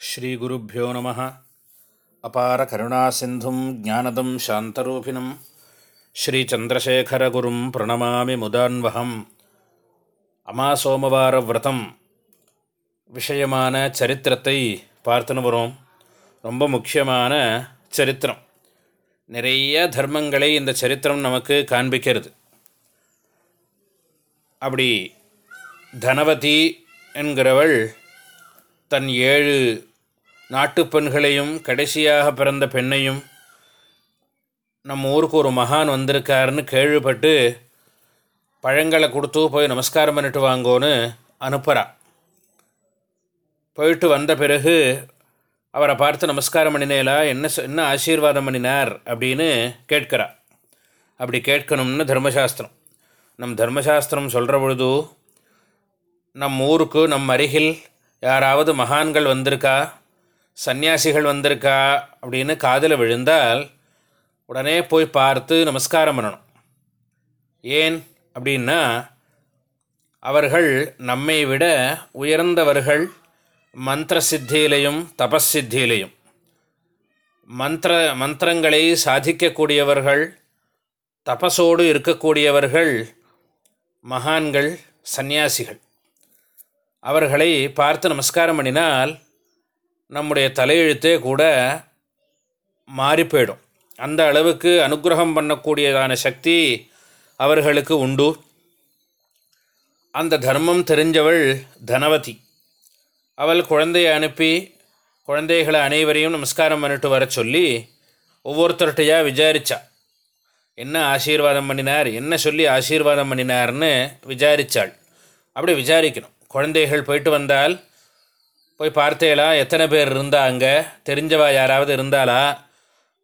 ஸ்ரீகுருப்போ நம. அபார கருணா சிந்தும் ஜானதம் சாந்தரூபிணம். ஸ்ரீச்சந்திரசேகரகுரும் பிரணமாமி முதான்வகம் அமாசோமவார விரதம். விஷயமான சரித்திரத்தை பார்த்துன்னு வரோம். ரொம்ப முக்கியமான சரித்திரம். நிறைய தர்மங்களை இந்த சரித்திரம் நமக்கு காண்பிக்கிறது. அப்படி தனவதி என்கிறவள் தன் ஏழு நாட்டுப் பெண்களையும் கடைசியாக பிறந்த பெண்ணையும் நம்ம ஊருக்கு ஒரு மகான் வந்திருக்காருன்னு கேள்விப்பட்டு பழங்களை கொடுத்து போய் நமஸ்காரம் பண்ணிட்டு வாங்கோன்னு அனுப்புகிறா போயிட்டு வந்த பிறகு அவரை பார்த்து நமஸ்காரம் பண்ணினேலா என்ன சொ- என்ன ஆசீர்வாதம் பண்ணினார் அப்படின்னு கேட்கிறா. அப்படி கேட்கணும்னு தர்மசாஸ்திரம். நம் தர்மசாஸ்திரம் சொல்கிற பொழுது நம் ஊருக்கு நம் அருகில் யாராவது மகான்கள் வந்திருக்கா? சந்நியாசிகள் வந்திருக்கா அப்படின்னு காதில் விழுந்தால் உடனே போய் பார்த்து நமஸ்காரம் பண்ணணும். ஏன் அப்படின்னா அவர்கள் நம்மை விட உயர்ந்தவர்கள் மந்திர சித்தியிலையும் தபஸ் சித்தியிலையும் மந்திர மந்திரங்களை சாதிக்கக்கூடியவர்கள் தபசோடு இருக்கக்கூடியவர்கள் மகான்கள் சந்நியாசிகள். அவர்களை பார்த்து நமஸ்காரம் பண்ணினால் நம்முடைய தலையெழுத்தே கூட மாறி போயிடும். அந்த அளவுக்கு அனுக்கிரகம் பண்ணக்கூடியதான சக்தி அவர்களுக்கு உண்டு. அந்த தர்மம் தெரிஞ்சவள் தனவதி. அவள் குழந்தையை அனுப்பி குழந்தைகளை அனைவரையும் நமஸ்காரம் பண்ணிட்டு வர சொல்லி ஒவ்வொருத்தர்கிட்டையாக விசாரித்தா என்ன ஆசீர்வாதம் பண்ணினார் என்ன சொல்லி ஆசீர்வாதம் பண்ணினார்னு விசாரித்தாள் அப்படி விசாரிக்கணும். குழந்தைகள் போயிட்டு வந்தால் போய் பார்த்தேளா எத்தனை பேர் இருந்தா அங்கே? தெரிஞ்சவா யாராவது இருந்தாளா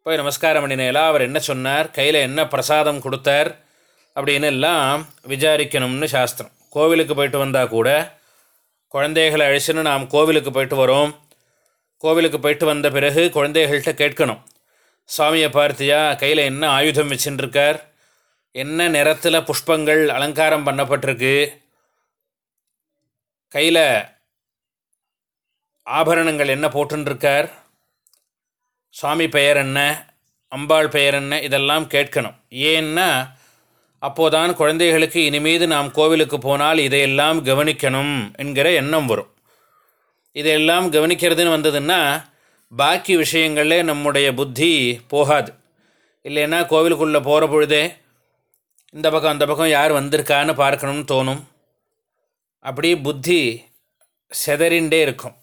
போய் நமஸ்காரம் பண்ணினேலா அவர் என்ன சொன்னார்? கையில் என்ன பிரசாதம் கொடுத்தார்? அப்படின்னு எல்லாம் விசாரிக்கணும்னு சாஸ்திரம். கோவிலுக்கு போயிட்டு வந்தால் கூட குழந்தைகளை அழிச்சுன்னு நாம் கோவிலுக்கு போயிட்டு வரோம். கோவிலுக்கு போயிட்டு வந்த பிறகு குழந்தைகள்கிட்ட கேட்கணும். சுவாமியை பார்த்தியா? கையில் என்ன ஆயுதம் வச்சுட்டுருக்கார் என்ன நிறத்தில் புஷ்பங்கள் அலங்காரம் பண்ணப்பட்டிருக்கு? கையில் ஆபரணங்கள் என்ன போட்டுருக்கார் சுவாமி பெயர் என்ன? அம்பாள் பெயர் என்ன? இதெல்லாம் கேட்கணும். ஏன்னா அப்போதான் குழந்தைகளுக்கு இனிமீது நாம் கோவிலுக்கு போனால் இதையெல்லாம் கவனிக்கணும் என்கிற எண்ணம் வரும். இதையெல்லாம் கவனிக்கிறதுன்னு வந்ததுன்னா பாக்கி விஷயங்களில் நம்முடைய புத்தி போகாது. இல்லைன்னா கோவிலுக்குள்ளே போகிற பொழுதே இந்த பக்கம் அந்த பக்கம் யார் வந்திருக்கான்னு பார்க்கணும்னு தோணும். அப்படி புத்தி செதறிண்டே இருக்கும்.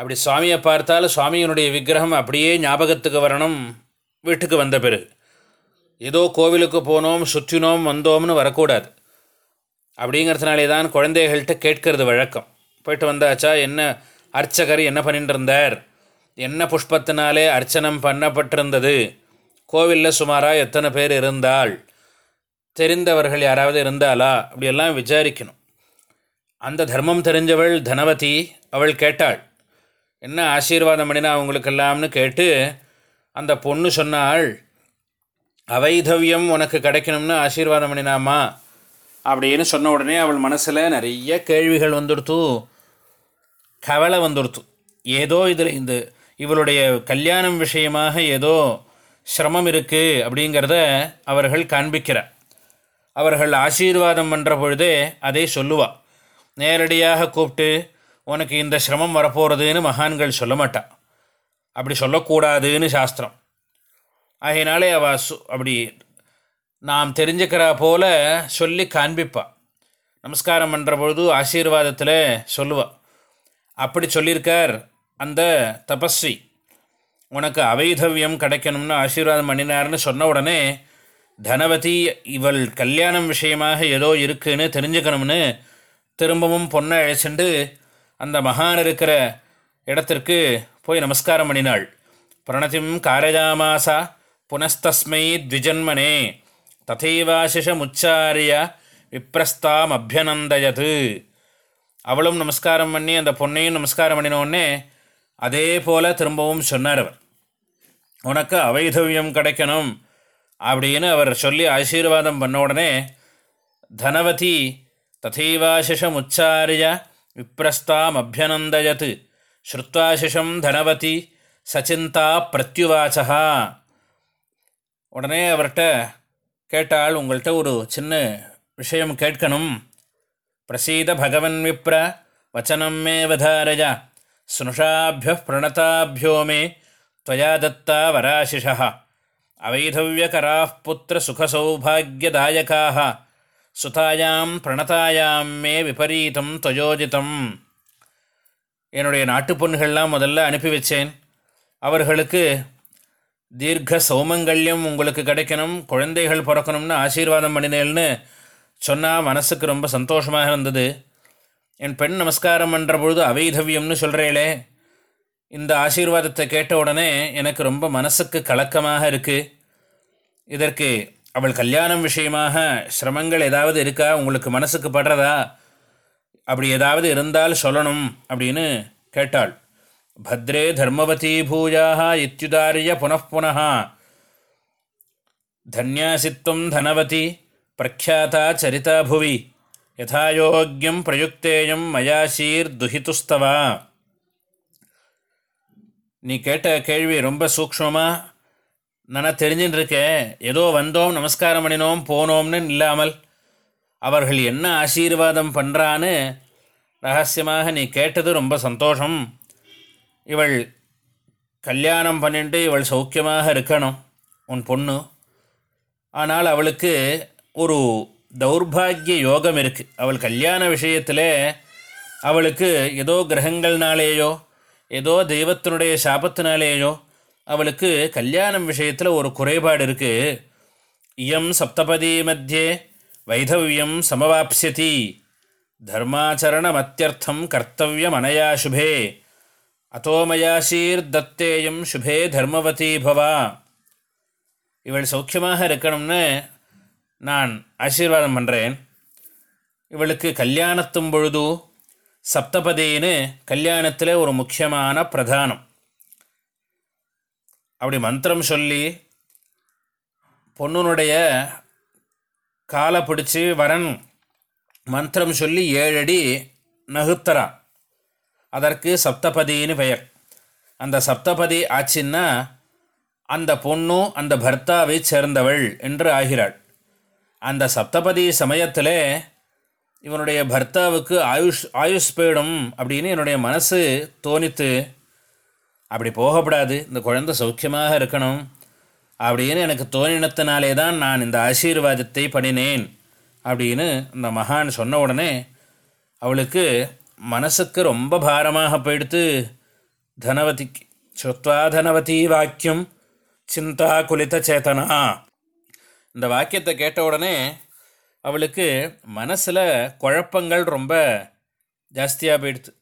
அப்படி சுவாமியை பார்த்தால் சுவாமியினுடைய விக்கிரகம் அப்படியே ஞாபகத்துக்கு வரணும் வீட்டுக்கு வந்த பிறகு. ஏதோ கோவிலுக்கு போனோம் சுற்றினோம் வந்தோம்னு வரக்கூடாது. அப்படிங்கிறதுனாலே தான் குழந்தைகள்கிட்ட கேட்கறது வழக்கம். போயிட்டு வந்தாச்சா என்ன அர்ச்சகர் என்ன பண்ணிட்டு இருந்தார் என்ன புஷ்பத்தினாலே அர்ச்சனம் பண்ணப்பட்டிருந்தது? கோவிலில் சுமாராக எத்தனை பேர் இருந்தால்? தெரிந்தவர்கள் யாராவது இருந்தாளா அப்படியெல்லாம் விசாரிக்கணும். அந்த தர்மம் தெரிஞ்சவள் தனவதி அவள் கேட்டாள். என்ன ஆசீர்வாதம் பண்ணினா அவங்களுக்கெல்லாம்னு கேட்டு அந்த பொண்ணு சொன்னாள் அவைதவியம் உனக்கு கிடைக்கணும்னு ஆசீர்வாதம் பண்ணினாமா அப்படின்னு சொன்ன உடனே அவள் மனசில் நிறைய கேள்விகள் வந்துடுத்து கவலை வந்துடுத்து. ஏதோ இதில் இந்த இவளுடைய கல்யாணம் விஷயமாக ஏதோ சிரமம் இருக்குது அப்படிங்கிறத அவர்கள் காண்பிக்கிறார். அவர்கள் ஆசீர்வாதம் பண்ணுற பொழுதே அதை சொல்லுவாள் நேரடியாக கூப்பிட்டு உனக்கு இந்த சிரமம் வரப்போகிறதுன்னு மகான்கள் சொல்ல மாட்டா. அப்படி சொல்லக்கூடாதுன்னு சாஸ்திரம். அதனாலே அவ சு அப்படி நாம் தெரிஞ்சுக்கிறா போல சொல்லி காண்பிப்பாள் நமஸ்காரம் பண்ணுற பொழுது ஆசீர்வாதத்தில் சொல்லுவாள் அப்படி சொல்லியிருக்கார் அந்த தபஸ்வி. உனக்கு அவைதவியம் கிடைக்கணும்னு ஆசீர்வாதம் பண்ணினார்னு சொன்ன உடனே தனவதி இவள் கல்யாணம் விஷயமாக ஏதோ இருக்குன்னு தெரிஞ்சுக்கணும்னு திரும்பவும் பொண்ணை அழைச்சிட்டு அந்த மகான் இருக்கிற இடத்திற்கு போய் நமஸ்காரம் பண்ணினாள். பிரணதிம் காரயாமாசா புனஸ்தஸ்மை த்விஜன்மனே ததைவாசிஷமுச்சாரிய விப்ரஸ்தாம் அபியனந்தயது அவளும் நமஸ்காரம் பண்ணி அந்த பொண்ணையும் நமஸ்காரம் பண்ணின உடனே அதே போல் திரும்பவும் சொன்னார் அவர். உனக்கு அவைதவ்யம் கிடைக்கணும் அப்படின்னு அவர் சொல்லி ஆசீர்வாதம் பண்ண உடனே தனவதி ததைவாசிஷமுச்சாரிய விப்ரஸ்தாம் அபியனந்தயத் ஸ்ருத்வாசிஷம் தனவதி சச்சிந்தா பிரத்யுவாச்சா உடனே அவர்கிட்ட கேட்டால் உங்கள்கிட்ட ஒரு சின்ன விஷயம் கேட்கணும் பிரசீத பகவன் விப்ர வச்சனம் மே வதாரஜ ஸ்னுஷாபிய பிரணதாபியோ மே त्वया दत्ता वराशिषः अवैधव्यकराः पुत्रसुखसौभाग्यदायकाः சுதாயாம் பிரணதாயாம் மே விபரீதம் துவயோஜிதம். என்னுடைய நாட்டு பொண்ணுகள்லாம் முதல்ல அனுப்பி வச்சேன். அவர்களுக்கு தீர்க்க சௌமங்கல்யம் உங்களுக்கு கிடைக்கணும் குழந்தைகள் பிறக்கணும்னு ஆசீர்வாதம் பண்ணினேன்னு சொன்னால் மனசுக்கு ரொம்ப சந்தோஷமாக இருந்தது. என் பெண் நமஸ்காரம் பண்ணுற பொழுது அவைதவியம்னு சொல்கிறேளே இந்த ஆசீர்வாதத்தை கேட்ட உடனே எனக்கு ரொம்ப மனசுக்கு கலக்கமாக இருக்குது இதற்கு அவள் கல்யாணம் விஷயமாக சிரமங்கள் ஏதாவது இருக்கா? உங்களுக்கு மனசுக்கு படுறதா? அப்படி ஏதாவது இருந்தால் சொல்லணும் அப்படின்னு கேட்டாள். பத்ரே தர்மவதி பூஜாக இத்யுதாரிய புனఃப்புனः தன்யாசித்துவம் தனவதி பிரக்யாதா சரிதா புவி. யதாயோக்கியம் பிரயுக்தேயம் மயாசீர் துஹிதுஸ்தவா நீ கேட்ட கேள்வி ரொம்ப சூக்ஷ்மமாக நான் தெரிஞ்சுன்னு இருக்கேன் ஏதோ வந்தோம் நமஸ்காரம் பண்ணினோம் போனோம்னு இல்லாமல் அவர்கள் என்ன ஆசீர்வாதம் பண்ணுறான்னு ரகசியமாக நீ கேட்டது ரொம்ப சந்தோஷம். இவள் கல்யாணம் பண்ணிட்டு இவள் சௌக்கியமாக இருக்கணும் உன் பொண்ணு. ஆனால் அவளுக்கு ஒரு தௌர்பாகிய யோகம் இருக்குது அவள் கல்யாண விஷயத்தில் அவளுக்கு ஏதோ கிரகங்கள்னாலேயோ ஏதோ தெய்வத்தினுடைய சாபத்தினாலேயோ அவளுக்கு கல்யாணம் விஷயத்தில் ஒரு குறைபாடு இருக்குது இயம் சப்தபதி மத்தியே வைதவியம் சமவாப்சியதி தர்மாச்சரணமத்தியர்த்தம் கர்த்தவியம் அனயா சுபே. அத்தோமயாசீர் தத்தேயம் சுபே தர்மவதி பவா. இவள் சௌக்கியமாக இருக்கணும்னு நான் ஆசீர்வாதம் பண்ணுறேன் இவளுக்கு கல்யாணத்தும் பொழுது சப்தபதின்னு கல்யாணத்தில் ஒரு முக்கியமான பிரதானம். அப்படி மந்திரம் சொல்லி பொண்ணுனுடைய காலை பிடிச்சி வரன் மந்திரம் சொல்லி ஏழடி நகுத்தரான் அதற்கு சப்தபதின்னு பெயர். அந்த சப்தபதி ஆச்சின்னா அந்த பொண்ணும் அந்த பர்த்தாவை சேர்ந்தவள் என்று ஆகிறாள். அந்த சப்தபதி சமயத்தில் இவனுடைய பர்த்தாவுக்கு ஆயுஷ் ஆயுஷ் போயிடும் அப்படின்னு என்னுடைய மனசு தோணித்து அப்படி போகப்படாது. இந்த குழந்தை சௌக்கியமாக இருக்கணும். அப்படின்னு எனக்கு தோணினத்தினாலே தான் நான் இந்த ஆசீர்வாதத்தை பண்ணினேன். அப்படின்னு இந்த மகான் சொன்ன உடனே அவளுக்கு மனசுக்கு ரொம்ப பாரமாக போயிடுத்து தனவதிக்கு ஸ்ருத்வா தனவதி வாக்கியம் சிந்தா குலித சேத்தனா. இந்த வாக்கியத்தை கேட்ட உடனே அவளுக்கு மனசில் குழப்பங்கள் ரொம்ப ஜாஸ்தியாக போயிடுது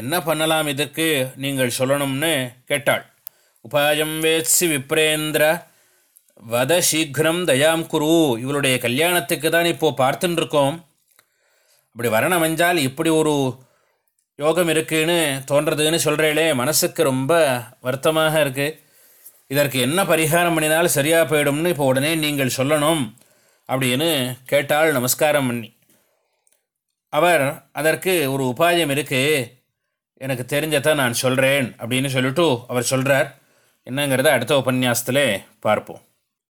என்ன பண்ணலாம் இதுக்கு நீங்கள் சொல்லணும்னு கேட்டாள். உபாயம் வேத்சி விப்ரேந்திர வத சீக்கிரம் தயாம் குரு. இவளுடைய கல்யாணத்துக்கு தான் இப்போது பார்த்துன்னு இருக்கோம் அப்படி வரணம் அமைஞ்சால் இப்படி ஒரு யோகம் இருக்குன்னு தோன்றதுன்னு சொல்கிறீங்களே மனசுக்கு ரொம்ப வருத்தமாக இருக்குது இதற்கு என்ன பரிகாரம் பண்ணினால் சரியாக போயிடும்னு இப்போ உடனே நீங்கள் சொல்லணும் அப்படின்னு கேட்டாள் நமஸ்காரம் பண்ணி. அவர் அதற்கு ஒரு உபாயம் இருக்குது எனக்கு தெரிஞ்சதை நான் சொல்கிறேன் அப்படின்னு சொல்லிட்டு அவர் சொல்கிறார் என்னங்கிறத அடுத்த உபன்யாசத்தில் பார்ப்போம்.